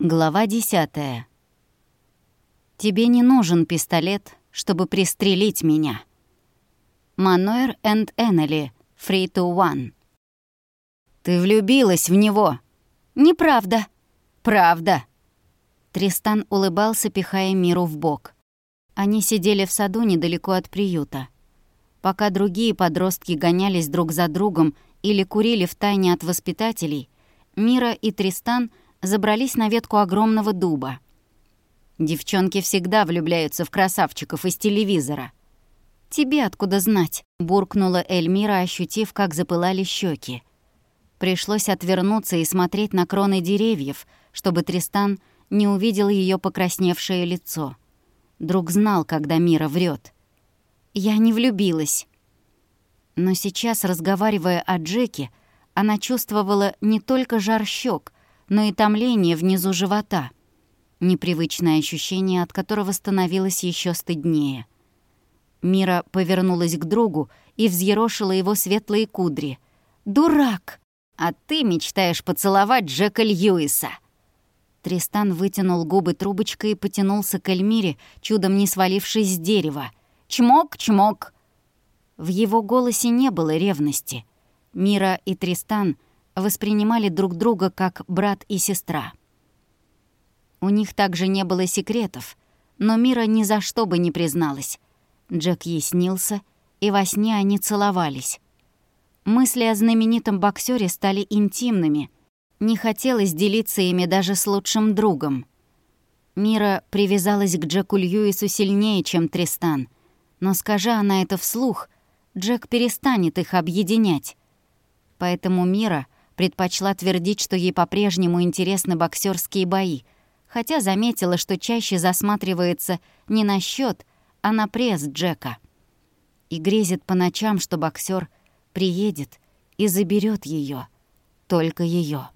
Глава 10. Тебе не нужен пистолет, чтобы пристрелить меня. Мануэр энд Эннели, Free to One. Ты влюбилась в него. Неправда. Правда. Тристан улыбался, пихая миру в бок. Они сидели в саду недалеко от приюта. Пока другие подростки гонялись друг за другом или курили в тайне от воспитателей, Мира и Тристан — забрались на ветку огромного дуба. Девчонки всегда влюбляются в красавчиков из телевизора. «Тебе откуда знать?» — буркнула Эльмира, ощутив, как запылали щеки. Пришлось отвернуться и смотреть на кроны деревьев, чтобы Тристан не увидел ее покрасневшее лицо. Друг знал, когда Мира врет. «Я не влюбилась». Но сейчас, разговаривая о Джеке, она чувствовала не только жар щек, но и томление внизу живота. Непривычное ощущение, от которого становилось еще стыднее. Мира повернулась к другу и взъерошила его светлые кудри. «Дурак! А ты мечтаешь поцеловать Джека Льюиса!» Тристан вытянул губы трубочкой и потянулся к Эльмире, чудом не свалившись с дерева. «Чмок, чмок!» В его голосе не было ревности. Мира и Тристан — воспринимали друг друга как брат и сестра. У них также не было секретов, но Мира ни за что бы не призналась. Джек ей снился, и во сне они целовались. Мысли о знаменитом боксере стали интимными. Не хотелось делиться ими даже с лучшим другом. Мира привязалась к Джеку Льюису сильнее, чем Тристан. Но скажа она это вслух, Джек перестанет их объединять. Поэтому Мира — Предпочла твердить, что ей по-прежнему интересны боксерские бои, хотя заметила, что чаще засматривается не на счет, а на пресс Джека. И грезит по ночам, что боксер приедет и заберет ее, только ее.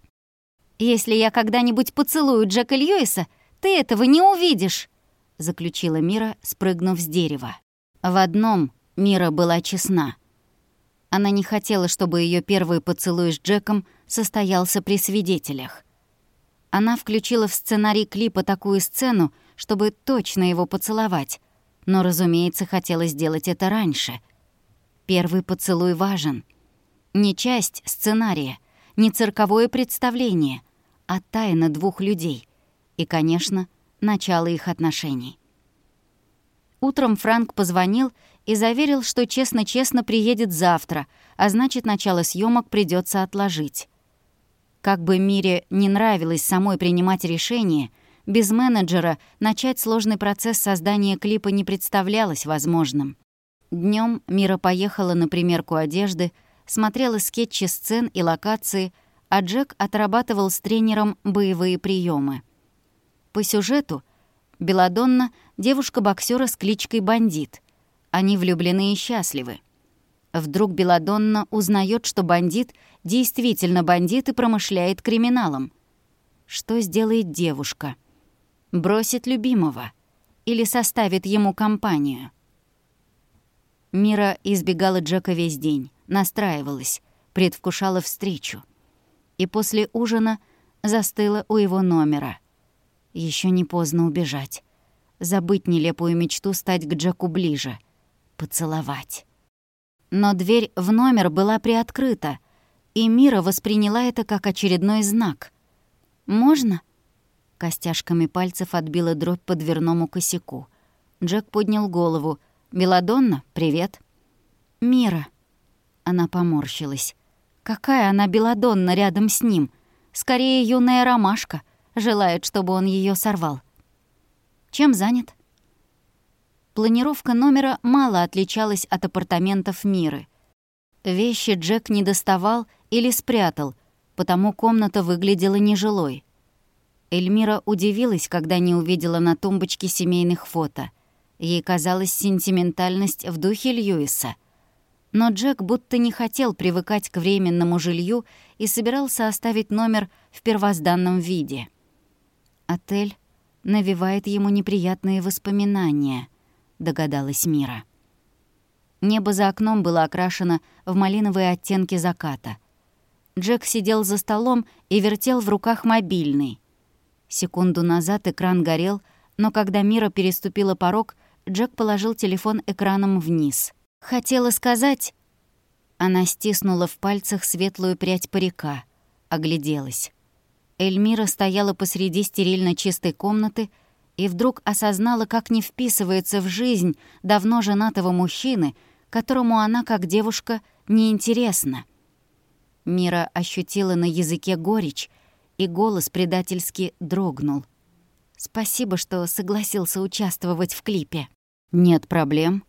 «Если я когда-нибудь поцелую Джека Льюиса, ты этого не увидишь», — заключила Мира, спрыгнув с дерева. В одном Мира была честна — она не хотела, чтобы ее первый поцелуй с Джеком состоялся при свидетелях. Она включила в сценарий клипа такую сцену, чтобы точно его поцеловать, но, разумеется, хотела сделать это раньше. Первый поцелуй важен. Не часть сценария, не цирковое представление, а тайна двух людей. И, конечно, начало их отношений. Утром Франк позвонил и заверил, что честно-честно приедет завтра, а значит, начало съемок придется отложить. Как бы Мире не нравилось самой принимать решение, без менеджера начать сложный процесс создания клипа не представлялось возможным. Днем Мира поехала на примерку одежды, смотрела скетчи сцен и локации, а Джек отрабатывал с тренером боевые приемы. По сюжету Беладонна — девушка боксера с кличкой «Бандит», они влюблены и счастливы. Вдруг Беладонна узнает, что бандит действительно бандит и промышляет криминалом. Что сделает девушка? Бросит любимого? Или составит ему компанию? Мира избегала Джека весь день, настраивалась, предвкушала встречу. И после ужина застыла у его номера. Еще не поздно убежать. Забыть нелепую мечту стать к Джеку ближе — поцеловать. Но дверь в номер была приоткрыта, и Мира восприняла это как очередной знак. «Можно?» Костяшками пальцев отбила дробь по дверному косяку. Джек поднял голову. «Беладонна, привет». «Мира». Она поморщилась. «Какая она Беладонна рядом с ним? Скорее, юная ромашка. Желает, чтобы он ее сорвал». «Чем занят?» Планировка номера мало отличалась от апартаментов Миры. Вещи Джек не доставал или спрятал, потому комната выглядела нежилой. Эльмира удивилась, когда не увидела на тумбочке семейных фото. Ей казалась сентиментальность в духе Льюиса. Но Джек будто не хотел привыкать к временному жилью и собирался оставить номер в первозданном виде. Отель навевает ему неприятные воспоминания догадалась Мира. Небо за окном было окрашено в малиновые оттенки заката. Джек сидел за столом и вертел в руках мобильный. Секунду назад экран горел, но когда Мира переступила порог, Джек положил телефон экраном вниз. «Хотела сказать...» Она стиснула в пальцах светлую прядь парика, огляделась. Эльмира стояла посреди стерильно чистой комнаты и вдруг осознала, как не вписывается в жизнь давно женатого мужчины, которому она, как девушка, неинтересна. Мира ощутила на языке горечь, и голос предательски дрогнул. «Спасибо, что согласился участвовать в клипе». «Нет проблем».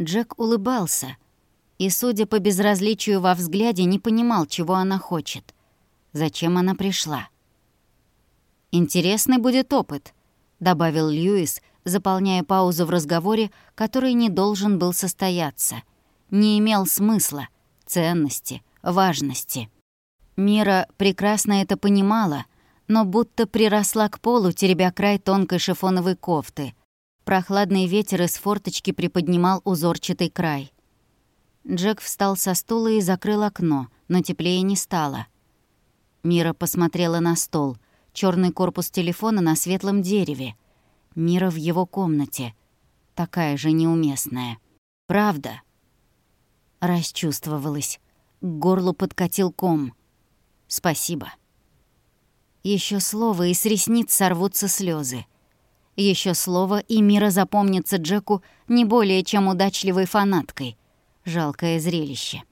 Джек улыбался и, судя по безразличию во взгляде, не понимал, чего она хочет. Зачем она пришла? «Интересный будет опыт», — добавил Льюис, заполняя паузу в разговоре, который не должен был состояться. Не имел смысла, ценности, важности. Мира прекрасно это понимала, но будто приросла к полу, теребя край тонкой шифоновой кофты. Прохладный ветер из форточки приподнимал узорчатый край. Джек встал со стула и закрыл окно, но теплее не стало. Мира посмотрела на стол. Черный корпус телефона на светлом дереве. Мира в его комнате. Такая же неуместная. Правда. Расчувствовалась. К горлу подкатил ком. Спасибо. Еще слово, и с ресниц сорвутся слезы. Еще слово, и Мира запомнится Джеку не более чем удачливой фанаткой. Жалкое зрелище.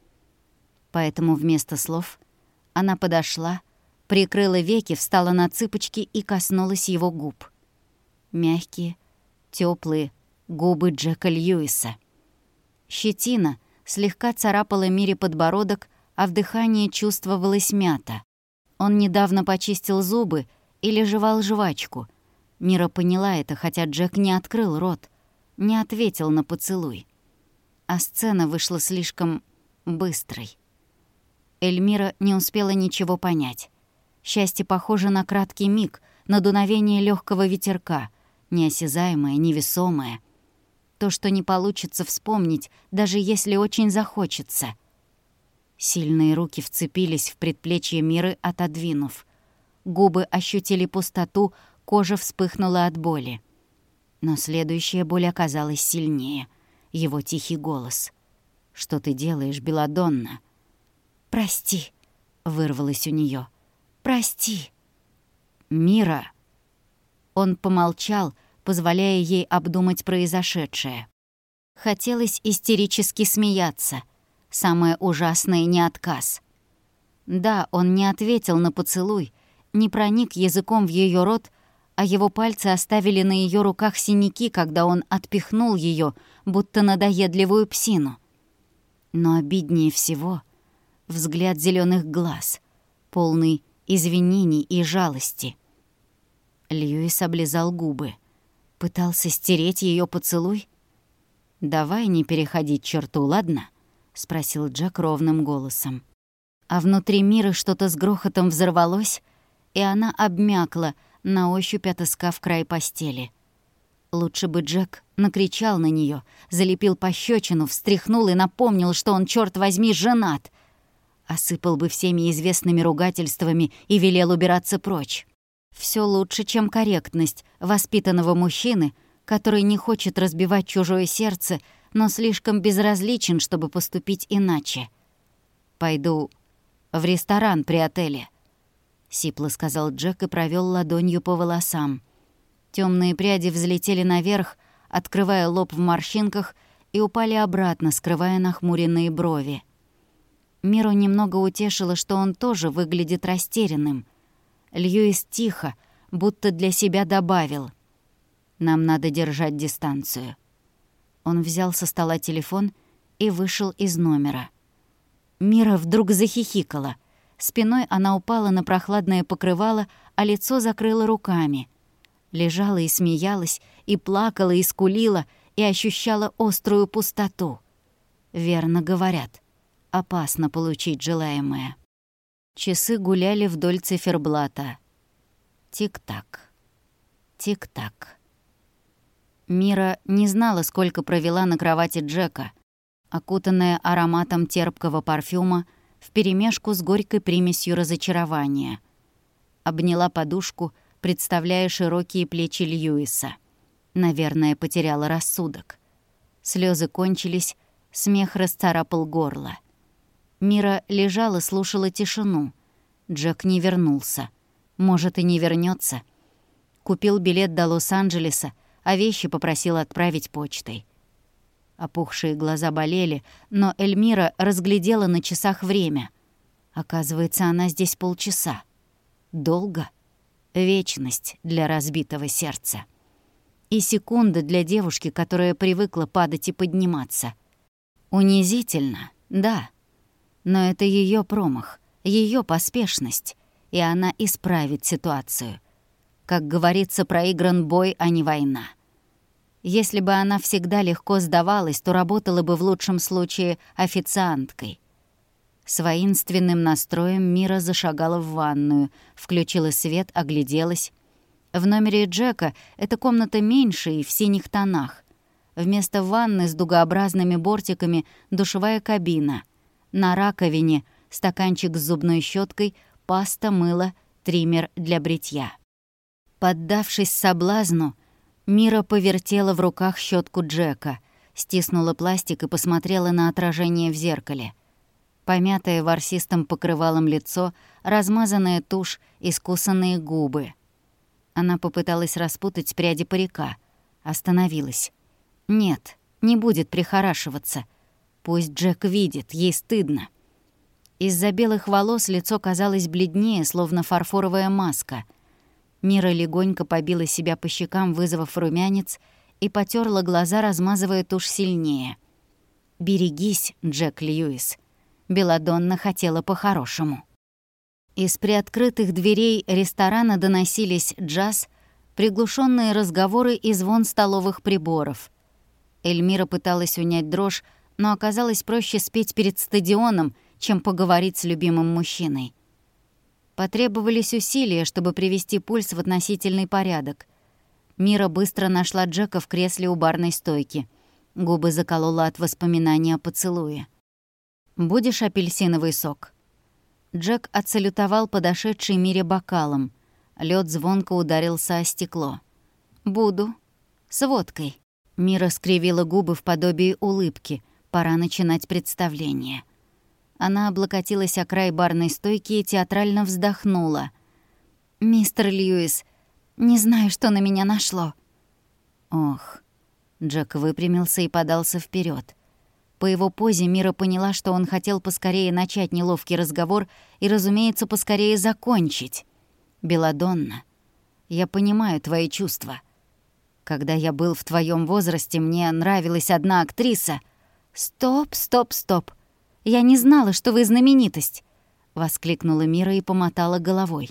Поэтому вместо слов она подошла, прикрыла веки, встала на цыпочки и коснулась его губ. Мягкие, теплые губы Джека Льюиса. Щетина слегка царапала Мире подбородок, а в дыхании чувствовалась мята. Он недавно почистил зубы или жевал жвачку. Мира поняла это, хотя Джек не открыл рот, не ответил на поцелуй. А сцена вышла слишком быстрой. Эльмира не успела ничего понять. Счастье похоже на краткий миг, на дуновение легкого ветерка, неосязаемое, невесомое. То, что не получится вспомнить, даже если очень захочется — Сильные руки вцепились в предплечье Миры, отодвинув. Губы ощутили пустоту, кожа вспыхнула от боли. Но следующая боль оказалась сильнее. Его тихий голос. «Что ты делаешь, Беладонна?» «Прости», — вырвалось у нее. «Прости». «Мира!» Он помолчал, позволяя ей обдумать произошедшее. Хотелось истерически смеяться — Самое ужасное — не отказ. Да, он не ответил на поцелуй, не проник языком в ее рот, а его пальцы оставили на ее руках синяки, когда он отпихнул ее, будто надоедливую псину. Но обиднее всего — взгляд зеленых глаз, полный извинений и жалости. Льюис облизал губы. Пытался стереть ее поцелуй? «Давай не переходить черту, ладно?» — спросил Джек ровным голосом. А внутри мира что-то с грохотом взорвалось, и она обмякла, на ощупь отыскав край постели. Лучше бы Джек накричал на нее, залепил пощечину, встряхнул и напомнил, что он, черт возьми, женат. Осыпал бы всеми известными ругательствами и велел убираться прочь. Все лучше, чем корректность воспитанного мужчины, который не хочет разбивать чужое сердце но слишком безразличен, чтобы поступить иначе. «Пойду в ресторан при отеле», — сипло сказал Джек и провел ладонью по волосам. Темные пряди взлетели наверх, открывая лоб в морщинках, и упали обратно, скрывая нахмуренные брови. Миру немного утешило, что он тоже выглядит растерянным. Льюис тихо, будто для себя добавил. «Нам надо держать дистанцию». Он взял со стола телефон и вышел из номера. Мира вдруг захихикала. Спиной она упала на прохладное покрывало, а лицо закрыла руками. Лежала и смеялась, и плакала, и скулила, и ощущала острую пустоту. Верно говорят, опасно получить желаемое. Часы гуляли вдоль циферблата. Тик-так, тик-так. Мира не знала, сколько провела на кровати Джека, окутанная ароматом терпкого парфюма вперемешку с горькой примесью разочарования. Обняла подушку, представляя широкие плечи Льюиса. Наверное, потеряла рассудок. Слезы кончились, смех расцарапал горло. Мира лежала, слушала тишину. Джек не вернулся. Может, и не вернется. Купил билет до Лос-Анджелеса, а вещи попросил отправить почтой. Опухшие глаза болели, но Эльмира разглядела на часах время. Оказывается, она здесь полчаса. Долго? Вечность для разбитого сердца. И секунда для девушки, которая привыкла падать и подниматься. Унизительно, да. Но это ее промах, ее поспешность, и она исправит ситуацию. Как говорится, проигран бой, а не война. Если бы она всегда легко сдавалась, то работала бы в лучшем случае официанткой. С воинственным настроем Мира зашагала в ванную, включила свет, огляделась. В номере Джека эта комната меньше и в синих тонах. Вместо ванны с дугообразными бортиками душевая кабина. На раковине стаканчик с зубной щеткой, паста, мыло, триммер для бритья. Поддавшись соблазну, Мира повертела в руках щетку Джека, стиснула пластик и посмотрела на отражение в зеркале. Помятое ворсистым покрывалом лицо, размазанная тушь, искусанные губы. Она попыталась распутать пряди парика. Остановилась. Нет, не будет прихорашиваться. Пусть Джек видит, ей стыдно. Из-за белых волос лицо казалось бледнее, словно фарфоровая маска — Мира легонько побила себя по щекам, вызвав румянец, и потерла глаза, размазывая тушь сильнее. «Берегись, Джек Льюис». Беладонна хотела по-хорошему. Из приоткрытых дверей ресторана доносились джаз, приглушенные разговоры и звон столовых приборов. Эльмира пыталась унять дрожь, но оказалось проще спеть перед стадионом, чем поговорить с любимым мужчиной. Потребовались усилия, чтобы привести пульс в относительный порядок. Мира быстро нашла Джека в кресле у барной стойки. Губы заколола от воспоминания о поцелуе. «Будешь апельсиновый сок?» Джек отсалютовал подошедший Мире бокалом. Лед звонко ударился о стекло. «Буду. С водкой». Мира скривила губы в подобии улыбки. Пора начинать представление. Она облокотилась о край барной стойки и театрально вздохнула. «Мистер Льюис, не знаю, что на меня нашло». «Ох». Джек выпрямился и подался вперед. По его позе Мира поняла, что он хотел поскорее начать неловкий разговор и, разумеется, поскорее закончить. «Беладонна, я понимаю твои чувства. Когда я был в твоем возрасте, мне нравилась одна актриса». «Стоп, стоп, стоп. Я не знала, что вы знаменитость!» — воскликнула Мира и помотала головой.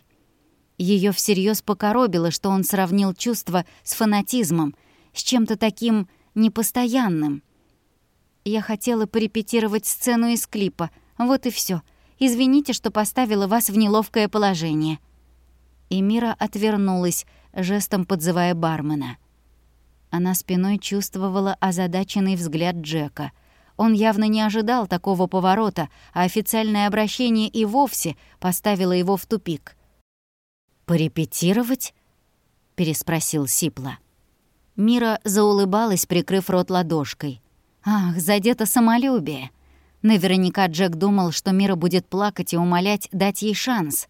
Ее всерьез покоробило, что он сравнил чувства с фанатизмом, с чем-то таким непостоянным. «Я хотела порепетировать сцену из клипа, вот и все. Извините, что поставила вас в неловкое положение». И Мира отвернулась, жестом подзывая бармена. Она спиной чувствовала озадаченный взгляд Джека — он явно не ожидал такого поворота, а официальное обращение и вовсе поставило его в тупик. «Порепетировать?» — переспросил Сипла. Мира заулыбалась, прикрыв рот ладошкой. «Ах, задето самолюбие!» Наверняка Джек думал, что Мира будет плакать и умолять дать ей шанс.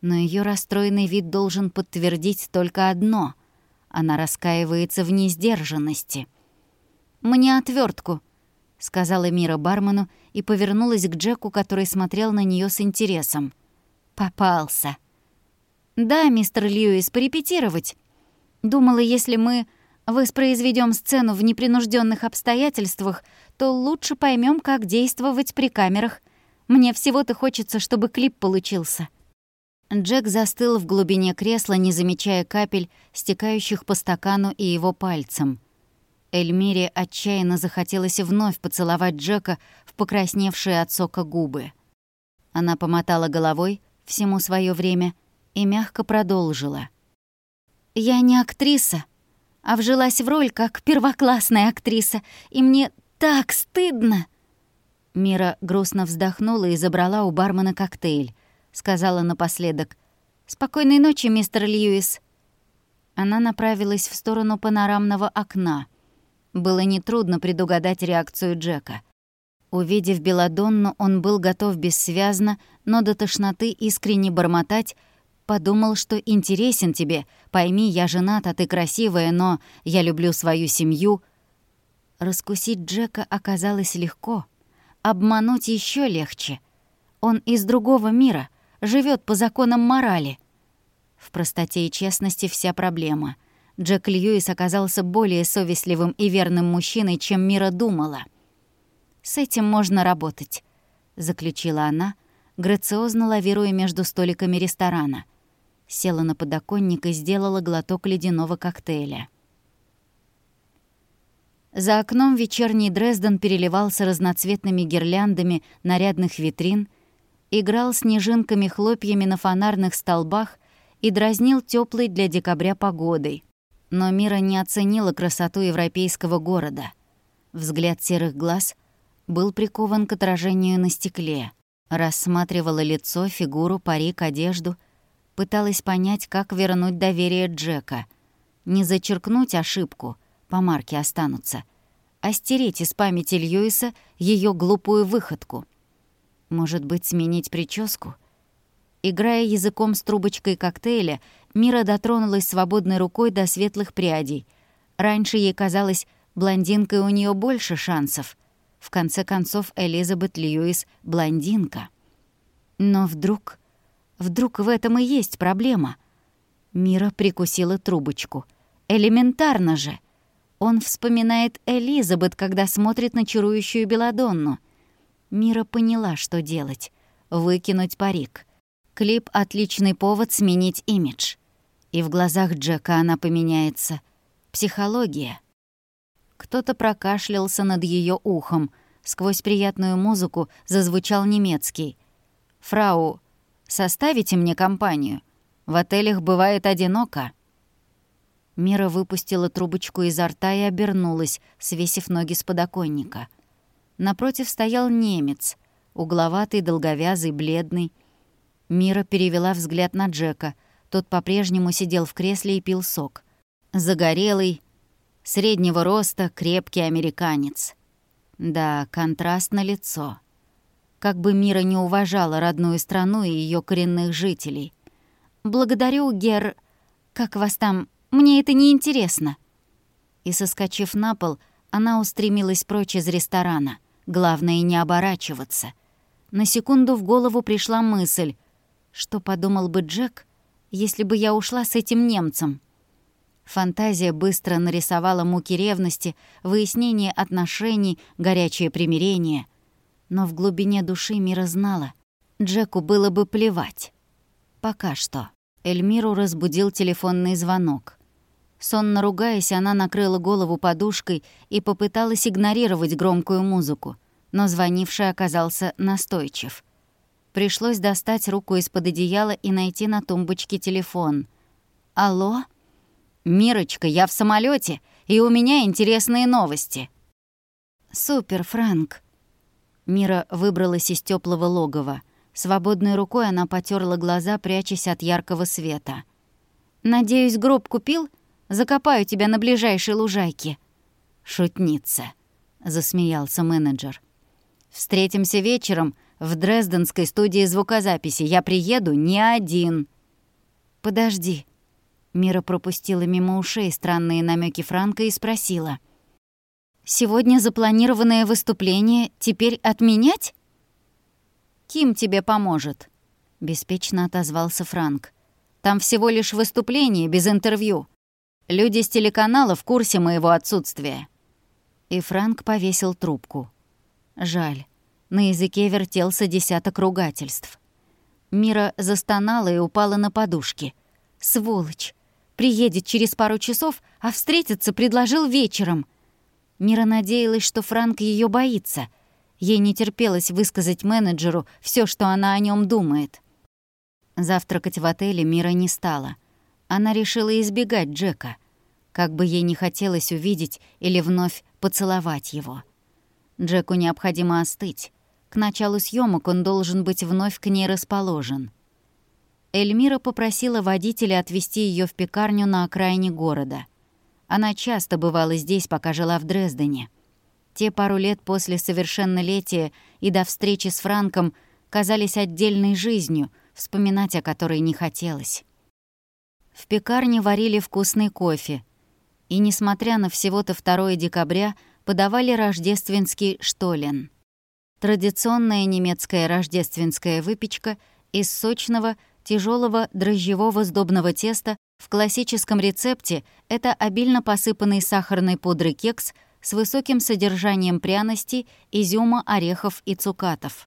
Но ее расстроенный вид должен подтвердить только одно — она раскаивается в несдержанности. «Мне отвертку, сказала Мира бармену и повернулась к Джеку, который смотрел на нее с интересом. Попался. Да, мистер Льюис, порепетировать. Думала, если мы воспроизведем сцену в непринужденных обстоятельствах, то лучше поймем, как действовать при камерах. Мне всего-то хочется, чтобы клип получился. Джек застыл в глубине кресла, не замечая капель, стекающих по стакану и его пальцем — Эльмире отчаянно захотелось вновь поцеловать Джека в покрасневшие от сока губы. Она помотала головой всему свое время и мягко продолжила. «Я не актриса, а вжилась в роль как первоклассная актриса, и мне так стыдно!» Мира грустно вздохнула и забрала у бармена коктейль. Сказала напоследок «Спокойной ночи, мистер Льюис». Она направилась в сторону панорамного окна. Было нетрудно предугадать реакцию Джека. Увидев Беладонну, он был готов бессвязно, но до тошноты искренне бормотать, подумал, что интересен тебе. Пойми, я женат, а ты красивая, но я люблю свою семью. Раскусить Джека оказалось легко. Обмануть еще легче. Он из другого мира, живет по законам морали. В простоте и честности вся проблема. Джек Льюис оказался более совестливым и верным мужчиной, чем Мира думала. «С этим можно работать», — заключила она, грациозно лавируя между столиками ресторана. Села на подоконник и сделала глоток ледяного коктейля. За окном вечерний Дрезден переливался разноцветными гирляндами нарядных витрин, играл снежинками-хлопьями на фонарных столбах и дразнил теплой для декабря погодой. Но Мира не оценила красоту европейского города. Взгляд серых глаз был прикован к отражению на стекле. Рассматривала лицо, фигуру, парик, одежду. Пыталась понять, как вернуть доверие Джека. Не зачеркнуть ошибку, по марке останутся, а стереть из памяти Льюиса ее глупую выходку. Может быть, сменить прическу? Играя языком с трубочкой коктейля, Мира дотронулась свободной рукой до светлых прядей. Раньше ей казалось, блондинкой у нее больше шансов. В конце концов, Элизабет Льюис — блондинка. Но вдруг... Вдруг в этом и есть проблема. Мира прикусила трубочку. Элементарно же. Он вспоминает Элизабет, когда смотрит на чарующую Беладонну. Мира поняла, что делать. Выкинуть парик — Клип — отличный повод сменить имидж. И в глазах Джека она поменяется. Психология. Кто-то прокашлялся над ее ухом. Сквозь приятную музыку зазвучал немецкий. «Фрау, составите мне компанию? В отелях бывает одиноко». Мира выпустила трубочку изо рта и обернулась, свесив ноги с подоконника. Напротив стоял немец, угловатый, долговязый, бледный, Мира перевела взгляд на Джека. Тот по-прежнему сидел в кресле и пил сок. Загорелый, среднего роста, крепкий американец. Да, контраст на лицо. Как бы Мира не уважала родную страну и ее коренных жителей. «Благодарю, Гер... Как вас там? Мне это не интересно. И, соскочив на пол, она устремилась прочь из ресторана. Главное, не оборачиваться. На секунду в голову пришла мысль. Что подумал бы Джек, если бы я ушла с этим немцем? Фантазия быстро нарисовала муки ревности, выяснение отношений, горячее примирение. Но в глубине души Мира знала, Джеку было бы плевать. Пока что. Эльмиру разбудил телефонный звонок. Сонно ругаясь, она накрыла голову подушкой и попыталась игнорировать громкую музыку, но звонивший оказался настойчив — Пришлось достать руку из-под одеяла и найти на тумбочке телефон. «Алло?» «Мирочка, я в самолете, и у меня интересные новости». «Супер, Фрэнк». Мира выбралась из теплого логова. Свободной рукой она потерла глаза, прячась от яркого света. «Надеюсь, гроб купил? Закопаю тебя на ближайшей лужайке». «Шутница», — засмеялся менеджер. «Встретимся вечером в Дрезденской студии звукозаписи. Я приеду не один». «Подожди». Мира пропустила мимо ушей странные намеки Франка и спросила. «Сегодня запланированное выступление теперь отменять?» «Ким тебе поможет?» — беспечно отозвался Франк. «Там всего лишь выступление, без интервью. Люди с телеканала в курсе моего отсутствия». И Франк повесил трубку. «Жаль. На языке вертелся десяток ругательств. Мира застонала и упала на подушки. «Сволочь! Приедет через пару часов, а встретиться предложил вечером». Мира надеялась, что Франк ее боится. Ей не терпелось высказать менеджеру все, что она о нем думает. Завтракать в отеле Мира не стала. Она решила избегать Джека, как бы ей не хотелось увидеть или вновь поцеловать его. Джеку необходимо остыть. К началу съемок он должен быть вновь к ней расположен. Эльмира попросила водителя отвезти ее в пекарню на окраине города. Она часто бывала здесь, пока жила в Дрездене. Те пару лет после совершеннолетия и до встречи с Франком казались отдельной жизнью, вспоминать о которой не хотелось. В пекарне варили вкусный кофе, и, несмотря на всего-то 2 декабря, подавали рождественский штолен. Традиционная немецкая рождественская выпечка из сочного, тяжелого дрожжевого сдобного теста в классическом рецепте это обильно посыпанный сахарной пудрой кекс с высоким содержанием пряностей, изюма, орехов и цукатов.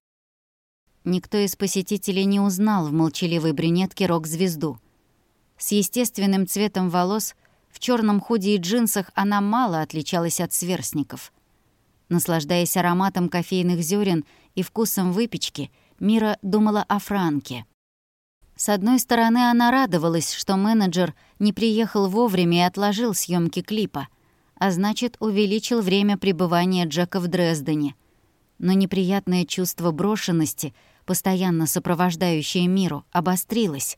Никто из посетителей не узнал в молчаливой брюнетке рок-звезду. С естественным цветом волос, в черном худи и джинсах она мало отличалась от сверстников. Наслаждаясь ароматом кофейных зерен и вкусом выпечки, Мира думала о Франке. С одной стороны, она радовалась, что менеджер не приехал вовремя и отложил съемки клипа, а значит, увеличил время пребывания Джека в Дрездене. Но неприятное чувство брошенности, постоянно сопровождающее миру, обострилось.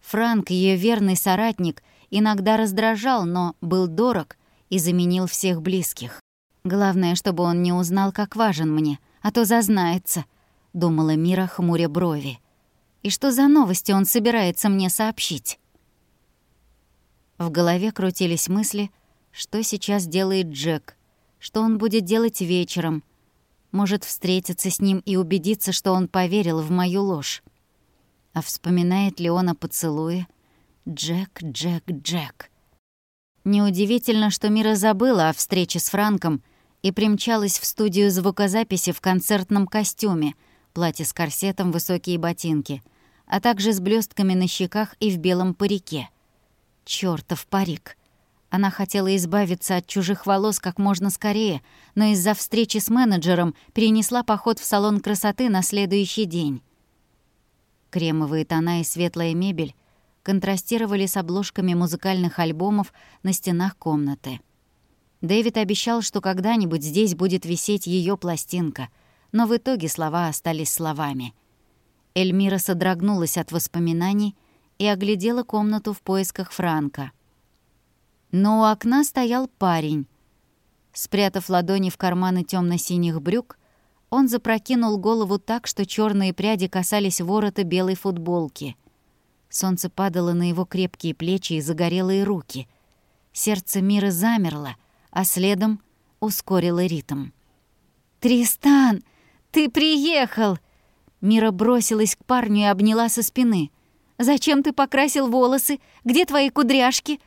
Франк, ее верный соратник, иногда раздражал, но был дорог и заменил всех близких. Главное, чтобы он не узнал, как важен мне, а то зазнается, думала Мира, хмуря брови. И что за новости он собирается мне сообщить? В голове крутились мысли, что сейчас делает Джек, что он будет делать вечером. Может, встретиться с ним и убедиться, что он поверил в мою ложь. А вспоминает ли он о поцелуе? Джек, Джек, Джек. Неудивительно, что Мира забыла о встрече с Франком и примчалась в студию звукозаписи в концертном костюме, платье с корсетом, высокие ботинки — а также с блестками на щеках и в белом парике. Чёртов парик. Она хотела избавиться от чужих волос как можно скорее, но из-за встречи с менеджером перенесла поход в салон красоты на следующий день. Кремовые тона и светлая мебель контрастировали с обложками музыкальных альбомов на стенах комнаты. Дэвид обещал, что когда-нибудь здесь будет висеть ее пластинка, но в итоге слова остались словами — Эльмира содрогнулась от воспоминаний и оглядела комнату в поисках Франка. Но у окна стоял парень. Спрятав ладони в карманы темно синих брюк, он запрокинул голову так, что черные пряди касались ворота белой футболки. Солнце падало на его крепкие плечи и загорелые руки. Сердце мира замерло, а следом ускорило ритм. «Тристан, ты приехал!» Мира бросилась к парню и обняла со спины. «Зачем ты покрасил волосы? Где твои кудряшки?»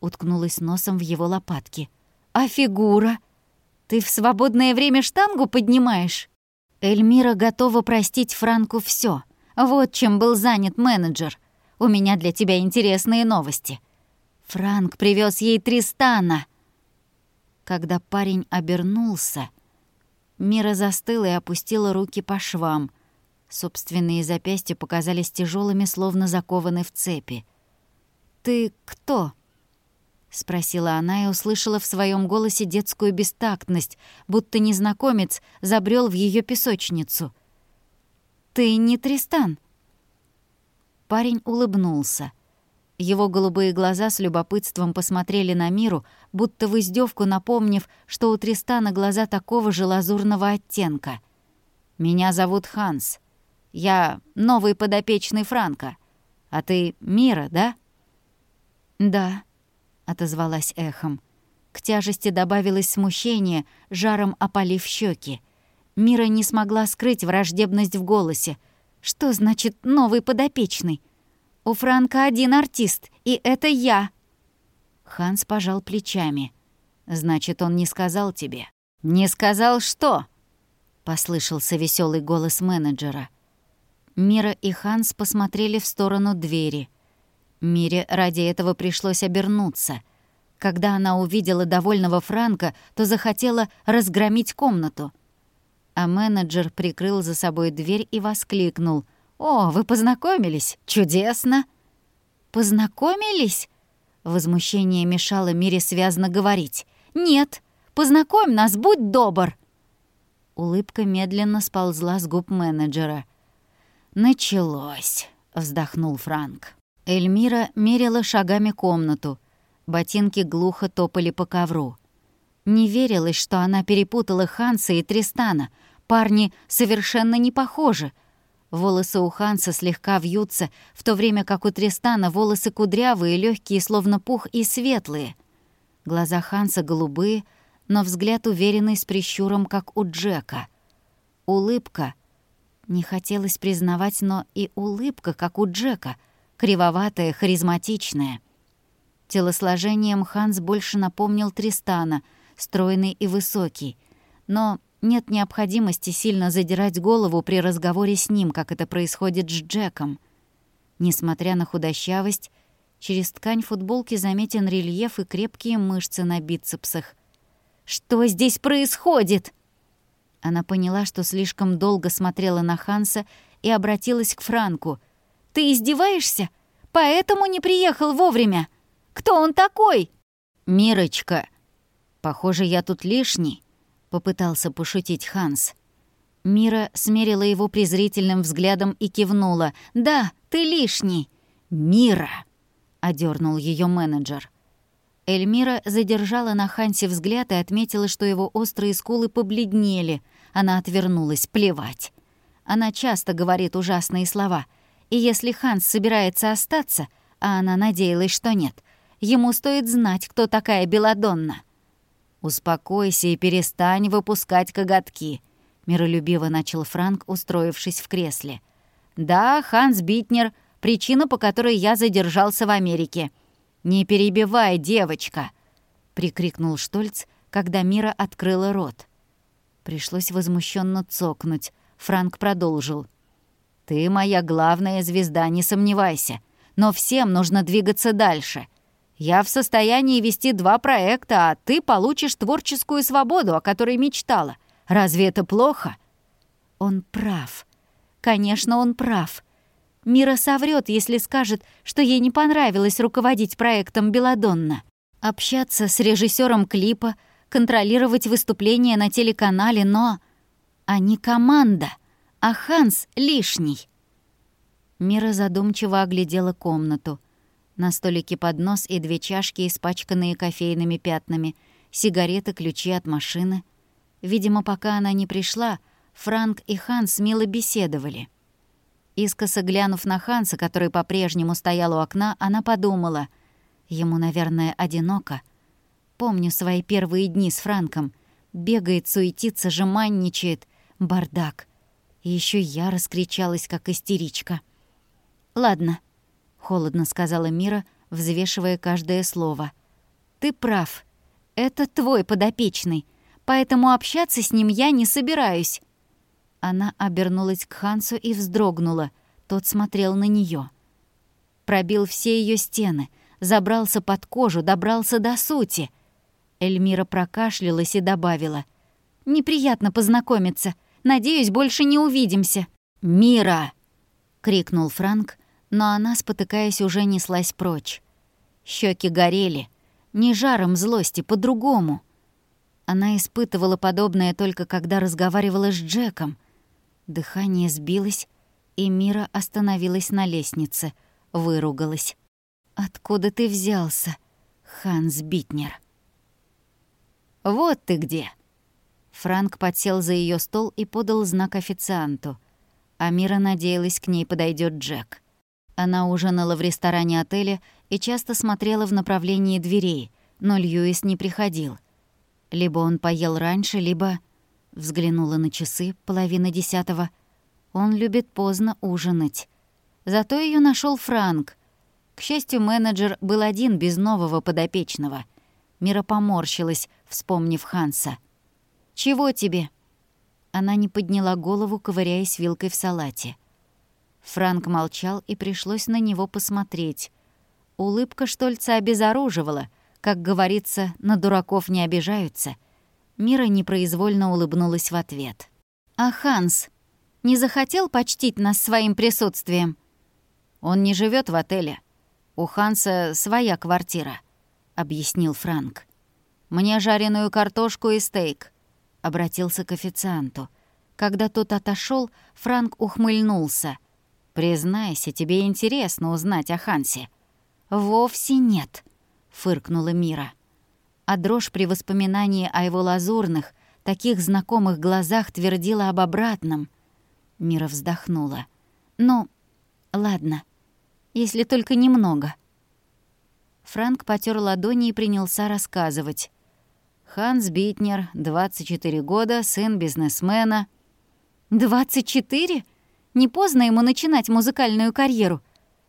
Уткнулась носом в его лопатки. «А фигура? Ты в свободное время штангу поднимаешь?» Эльмира готова простить Франку все. Вот чем был занят менеджер. У меня для тебя интересные новости. Франк привез ей Тристана. Когда парень обернулся, Мира застыла и опустила руки по швам — Собственные запястья показались тяжелыми, словно закованы в цепи. «Ты кто?» — спросила она и услышала в своем голосе детскую бестактность, будто незнакомец забрел в ее песочницу. «Ты не Тристан?» Парень улыбнулся. Его голубые глаза с любопытством посмотрели на миру, будто в издевку напомнив, что у Тристана глаза такого же лазурного оттенка. «Меня зовут Ханс», я новый подопечный Франка. А ты Мира, да?» «Да», — отозвалась эхом. К тяжести добавилось смущение, жаром опалив щеки. Мира не смогла скрыть враждебность в голосе. «Что значит новый подопечный? У Франка один артист, и это я!» Ханс пожал плечами. «Значит, он не сказал тебе». «Не сказал что?» — послышался веселый голос менеджера. Мира и Ханс посмотрели в сторону двери. Мире ради этого пришлось обернуться. Когда она увидела довольного Франка, то захотела разгромить комнату. А менеджер прикрыл за собой дверь и воскликнул. «О, вы познакомились? Чудесно!» «Познакомились?» Возмущение мешало Мире связно говорить. «Нет, познакомь нас, будь добр!» Улыбка медленно сползла с губ менеджера. «Началось», — вздохнул Франк. Эльмира мерила шагами комнату. Ботинки глухо топали по ковру. Не верилось, что она перепутала Ханса и Тристана. Парни совершенно не похожи. Волосы у Ханса слегка вьются, в то время как у Тристана волосы кудрявые, легкие, словно пух, и светлые. Глаза Ханса голубые, но взгляд уверенный с прищуром, как у Джека. Улыбка. Не хотелось признавать, но и улыбка, как у Джека, кривоватая, харизматичная. Телосложением Ханс больше напомнил Тристана, стройный и высокий, но нет необходимости сильно задирать голову при разговоре с ним, как это происходит с Джеком. Несмотря на худощавость, через ткань футболки заметен рельеф и крепкие мышцы на бицепсах. «Что здесь происходит?» Она поняла, что слишком долго смотрела на Ханса и обратилась к Франку. «Ты издеваешься? Поэтому не приехал вовремя? Кто он такой?» «Мирочка, похоже, я тут лишний», — попытался пошутить Ханс. Мира смерила его презрительным взглядом и кивнула. «Да, ты лишний!» «Мира!» — одернул ее менеджер. Эльмира задержала на Хансе взгляд и отметила, что его острые скулы побледнели. Она отвернулась, плевать. Она часто говорит ужасные слова. И если Ханс собирается остаться, а она надеялась, что нет, ему стоит знать, кто такая Беладонна. «Успокойся и перестань выпускать коготки», — миролюбиво начал Франк, устроившись в кресле. «Да, Ханс Битнер, причина, по которой я задержался в Америке. Не перебивай, девочка!» — прикрикнул Штольц, когда Мира открыла рот. Пришлось возмущенно цокнуть. Франк продолжил. «Ты моя главная звезда, не сомневайся. Но всем нужно двигаться дальше. Я в состоянии вести два проекта, а ты получишь творческую свободу, о которой мечтала. Разве это плохо?» Он прав. Конечно, он прав. Мира соврет, если скажет, что ей не понравилось руководить проектом «Беладонна». Общаться с режиссером клипа, контролировать выступления на телеканале, но... Они команда, а Ханс лишний. Мира задумчиво оглядела комнату — на столике поднос и две чашки, испачканные кофейными пятнами, сигареты, ключи от машины. Видимо, пока она не пришла, Франк и Ханс мило беседовали. Искоса глянув на Ханса, который по-прежнему стоял у окна, она подумала, ему, наверное, одиноко. Помню свои первые дни с Франком. Бегает, суетится, жеманничает. Бардак. И еще я раскричалась, как истеричка. «Ладно», холодно сказала Мира, взвешивая каждое слово. Ты прав. Это твой подопечный, поэтому общаться с ним я не собираюсь. Она обернулась к Хансу и вздрогнула. Тот смотрел на нее. Пробил все ее стены, забрался под кожу, добрался до сути. Эльмира прокашлялась и добавила. «Неприятно познакомиться. Надеюсь, больше не увидимся». «Мира!» — крикнул Франк, но она, спотыкаясь, уже неслась прочь. Щеки горели, не жаром злости, по-другому. Она испытывала подобное только когда разговаривала с Джеком. Дыхание сбилось, и Мира остановилась на лестнице, выругалась. «Откуда ты взялся, Ханс Битнер?» «Вот ты где!» Франк подсел за ее стол и подал знак официанту. А Мира надеялась, к ней подойдет Джек. Она ужинала в ресторане отеля и часто смотрела в направлении дверей, но Льюис не приходил. Либо он поел раньше, либо... Взглянула на часы, половина десятого. Он любит поздно ужинать. Зато ее нашел Франк. К счастью, менеджер был один без нового подопечного. Мира поморщилась, вспомнив Ханса. «Чего тебе?» Она не подняла голову, ковыряясь вилкой в салате. Франк молчал, и пришлось на него посмотреть. Улыбка Штольца обезоруживала. Как говорится, на дураков не обижаются. Мира непроизвольно улыбнулась в ответ. «А Ханс не захотел почтить нас своим присутствием?» «Он не живет в отеле. У Ханса своя квартира», — объяснил Франк. «Мне жареную картошку и стейк», — обратился к официанту. Когда тот отошел, Франк ухмыльнулся — Признайся, тебе интересно узнать о Хансе. Вовсе нет, фыркнула Мира. А дрожь при воспоминании о его лазурных, таких знакомых глазах твердила об обратном. Мира вздохнула. «Ну, ладно, если только немного». Франк потер ладони и принялся рассказывать. Ханс Битнер, 24 года, сын бизнесмена. «24? Не поздно ему начинать музыкальную карьеру.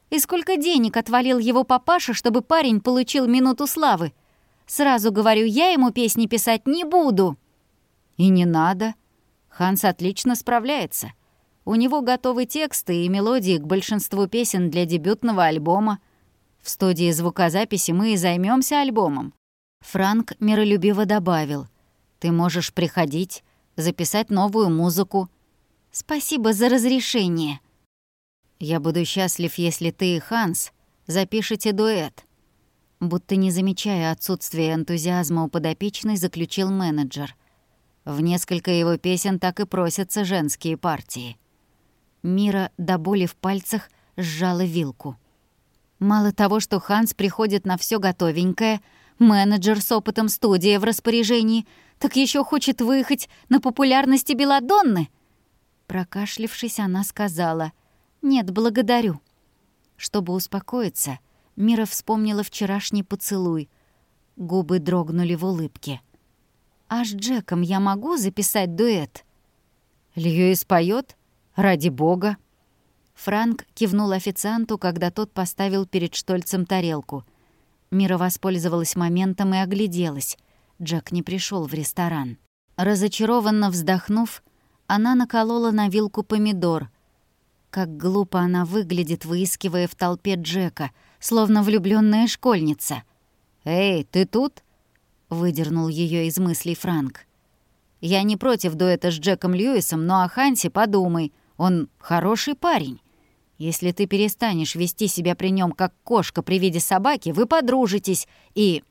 И сколько денег отвалил его папаша, чтобы парень получил минуту славы? Сразу говорю, я ему песни писать не буду». «И не надо. Ханс отлично справляется. У него готовы тексты и мелодии к большинству песен для дебютного альбома. В студии звукозаписи мы и займемся альбомом». Франк миролюбиво добавил. «Ты можешь приходить, записать новую музыку». «Спасибо за разрешение». «Я буду счастлив, если ты и Ханс запишете дуэт». Будто не замечая отсутствия энтузиазма у подопечной, заключил менеджер. В несколько его песен так и просятся женские партии. Мира до боли в пальцах сжала вилку. Мало того, что Ханс приходит на все готовенькое, менеджер с опытом студии в распоряжении, так еще хочет выехать на популярности Беладонны. Прокашлившись, она сказала «Нет, благодарю». Чтобы успокоиться, Мира вспомнила вчерашний поцелуй. Губы дрогнули в улыбке. «А с Джеком я могу записать дуэт?» «Льюис поет? Ради бога!» Франк кивнул официанту, когда тот поставил перед Штольцем тарелку. Мира воспользовалась моментом и огляделась. Джек не пришел в ресторан. Разочарованно вздохнув, она наколола на вилку помидор. Как глупо она выглядит, выискивая в толпе Джека, словно влюбленная школьница. «Эй, ты тут?» выдернул ее из мыслей Франк. «Я не против дуэта с Джеком Льюисом, но о Хансе подумай. Он хороший парень. Если ты перестанешь вести себя при нем как кошка при виде собаки, вы подружитесь и...»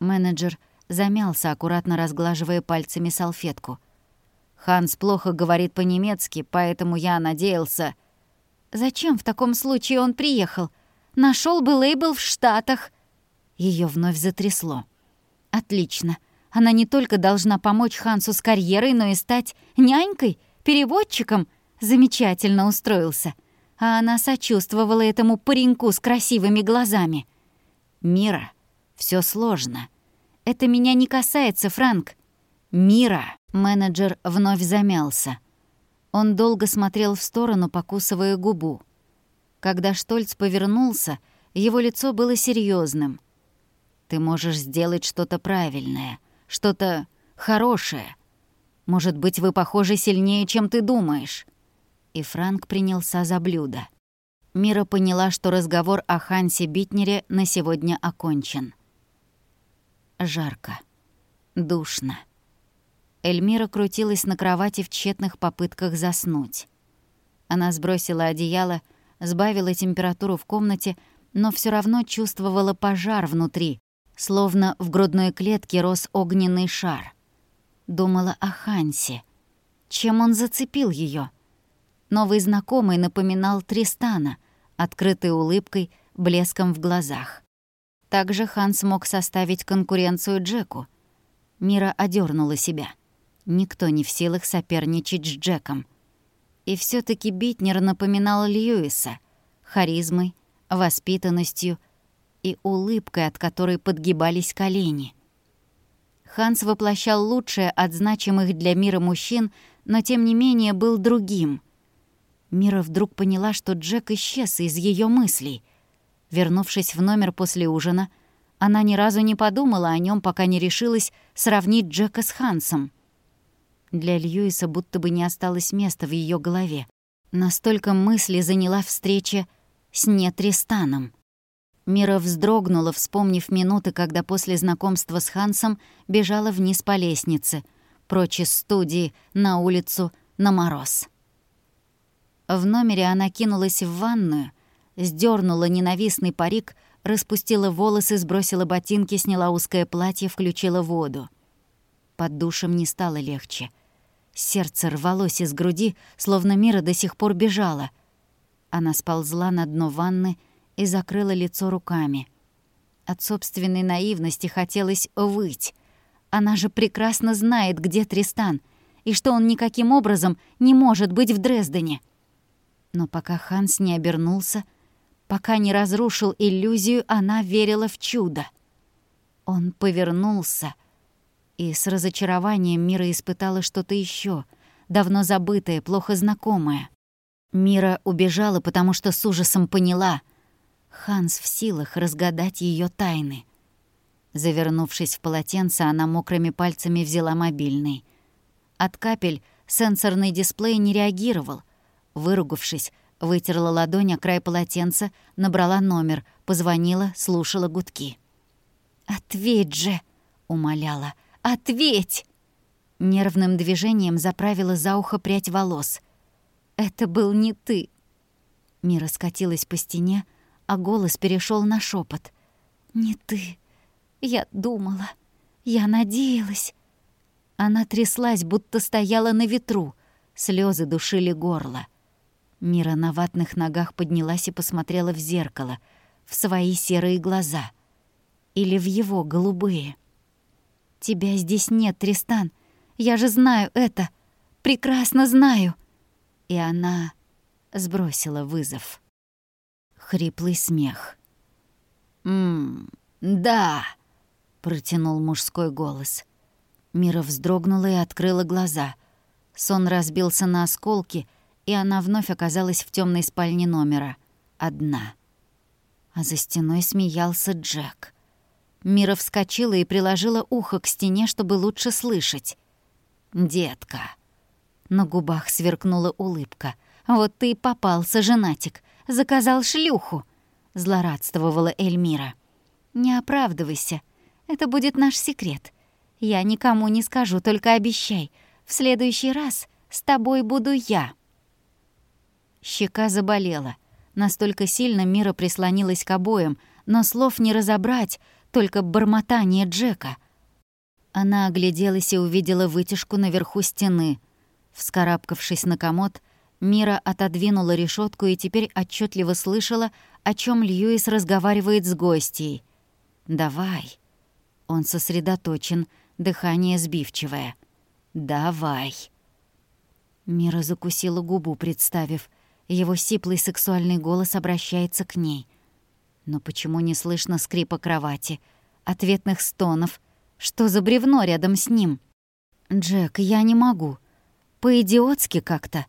Менеджер замялся, аккуратно разглаживая пальцами салфетку. «Ханс плохо говорит по-немецки, поэтому я надеялся...» «Зачем в таком случае он приехал? Нашел бы лейбл в Штатах!» Ее вновь затрясло. Отлично. Она не только должна помочь Хансу с карьерой, но и стать нянькой, переводчиком. Замечательно устроился. А она сочувствовала этому пареньку с красивыми глазами. «Мира, все сложно. Это меня не касается, Франк. Мира!» Менеджер вновь замялся. Он долго смотрел в сторону, покусывая губу. Когда Штольц повернулся, его лицо было серьезным. Ты можешь сделать что-то правильное, что-то хорошее. Может быть, вы похожи сильнее, чем ты думаешь». И Франк принялся за блюдо. Мира поняла, что разговор о Хансе Битнере на сегодня окончен. Жарко. Душно. Эльмира крутилась на кровати в тщетных попытках заснуть. Она сбросила одеяло, сбавила температуру в комнате, но все равно чувствовала пожар внутри, Словно в грудной клетке рос огненный шар. Думала о Хансе. Чем он зацепил ее? Новый знакомый напоминал Тристана, открытой улыбкой, блеском в глазах. Также Ханс мог составить конкуренцию Джеку. Мира одернула себя. Никто не в силах соперничать с Джеком. И все таки Битнер напоминал Льюиса харизмой, воспитанностью, и улыбкой, от которой подгибались колени. Ханс воплощал лучшее от значимых для мира мужчин, но тем не менее был другим. Мира вдруг поняла, что Джек исчез из ее мыслей. Вернувшись в номер после ужина, она ни разу не подумала о нем, пока не решилась сравнить Джека с Хансом. Для Льюиса будто бы не осталось места в ее голове. Настолько мысли заняла встреча с Нетристаном. Мира вздрогнула, вспомнив минуты, когда после знакомства с Хансом бежала вниз по лестнице, прочь из студии, на улицу, на мороз. В номере она кинулась в ванную, сдернула ненавистный парик, распустила волосы, сбросила ботинки, сняла узкое платье, включила воду. Под душем не стало легче. Сердце рвалось из груди, словно Мира до сих пор бежала. Она сползла на дно ванны и закрыла лицо руками. От собственной наивности хотелось выть. Она же прекрасно знает, где Тристан, и что он никаким образом не может быть в Дрездене. Но пока Ханс не обернулся, пока не разрушил иллюзию, она верила в чудо. Он повернулся, и с разочарованием Мира испытала что-то еще, давно забытое, плохо знакомое. Мира убежала, потому что с ужасом поняла — Ханс в силах разгадать ее тайны. Завернувшись в полотенце, она мокрыми пальцами взяла мобильный. От капель сенсорный дисплей не реагировал. Выругавшись, вытерла ладонь о край полотенца, набрала номер, позвонила, слушала гудки. «Ответь же!» — умоляла. «Ответь!» Нервным движением заправила за ухо прядь волос. «Это был не ты!» Мира скатилась по стене, а голос перешел на шепот. «Не ты. Я думала. Я надеялась». Она тряслась, будто стояла на ветру. Слезы душили горло. Мира на ватных ногах поднялась и посмотрела в зеркало, в свои серые глаза. Или в его голубые. «Тебя здесь нет, Тристан. Я же знаю это. Прекрасно знаю». И она сбросила вызов хриплый смех. «Ммм, да!» — протянул мужской голос. Мира вздрогнула и открыла глаза. Сон разбился на осколки, и она вновь оказалась в темной спальне номера. Одна. А за стеной смеялся Джек. Мира вскочила и приложила ухо к стене, чтобы лучше слышать. «Детка!» На губах сверкнула улыбка. «Вот ты и попался, женатик заказал шлюху», — злорадствовала Эльмира. «Не оправдывайся. Это будет наш секрет. Я никому не скажу, только обещай. В следующий раз с тобой буду я». Щека заболела. Настолько сильно Мира прислонилась к обоям, но слов не разобрать, только бормотание Джека. Она огляделась и увидела вытяжку наверху стены. Вскарабкавшись на комод, Мира отодвинула решетку и теперь отчетливо слышала, о чем Льюис разговаривает с гостьей. «Давай». Он сосредоточен, дыхание сбивчивое. «Давай». Мира закусила губу, представив. Его сиплый сексуальный голос обращается к ней. Но почему не слышно скрипа кровати, ответных стонов? Что за бревно рядом с ним? «Джек, я не могу. По-идиотски как-то».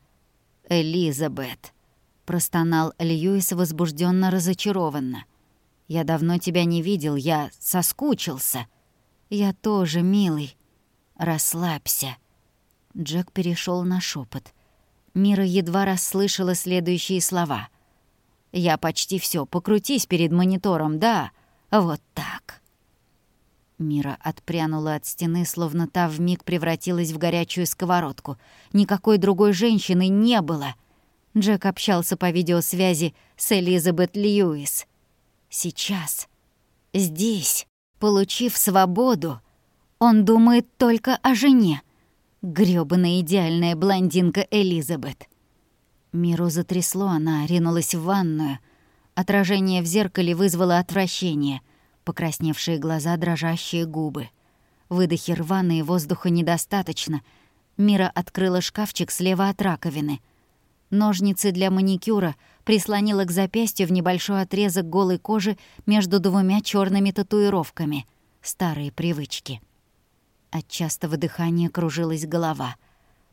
«Элизабет», — простонал Льюис возбужденно разочарованно. «Я давно тебя не видел, я соскучился». «Я тоже, милый. Расслабься». Джек перешел на шепот. Мира едва расслышала следующие слова. «Я почти все. Покрутись перед монитором, да? Вот так». Мира отпрянула от стены, словно та вмиг превратилась в горячую сковородку. Никакой другой женщины не было. Джек общался по видеосвязи с Элизабет Льюис. Сейчас, здесь, получив свободу, он думает только о жене. грёбаная идеальная блондинка Элизабет. Миру затрясло, она ринулась в ванную. Отражение в зеркале вызвало отвращение — покрасневшие глаза, дрожащие губы. Выдохи рваные, воздуха недостаточно. Мира открыла шкафчик слева от раковины. Ножницы для маникюра прислонила к запястью в небольшой отрезок голой кожи между двумя черными татуировками. Старые привычки. От частого дыхания кружилась голова.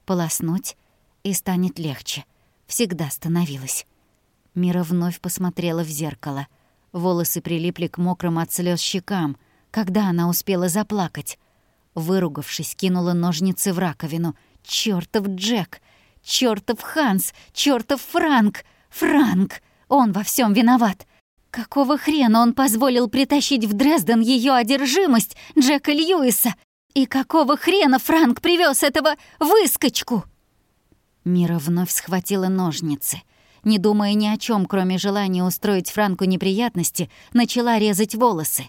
Полоснуть, и станет легче. Всегда становилась. Мира вновь посмотрела в зеркало — Волосы прилипли к мокрым от слез щекам, когда она успела заплакать. Выругавшись, кинула ножницы в раковину. «Чёртов Джек! Чёртов Ханс! Чёртов Франк! Франк! Он во всем виноват!» Какого хрена он позволил притащить в Дрезден ее одержимость Джека Льюиса? И какого хрена Франк привез этого выскочку? Мира вновь схватила ножницы — не думая ни о чем, кроме желания устроить Франку неприятности, начала резать волосы.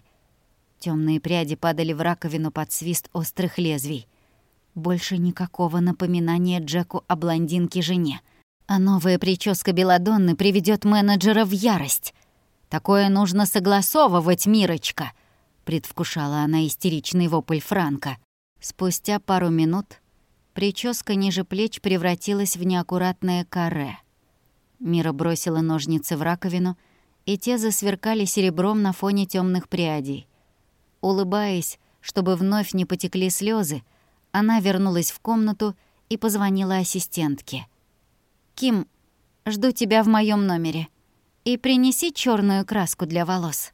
Темные пряди падали в раковину под свист острых лезвий. Больше никакого напоминания Джеку о блондинке-жене. А новая прическа Беладонны приведет менеджера в ярость. Такое нужно согласовывать, Мирочка, предвкушала она истеричный вопль Франка. Спустя пару минут прическа ниже плеч превратилась в неаккуратное каре. Мира бросила ножницы в раковину, и те засверкали серебром на фоне темных прядей. Улыбаясь, чтобы вновь не потекли слезы, она вернулась в комнату и позвонила ассистентке. «Ким, жду тебя в моем номере. И принеси черную краску для волос».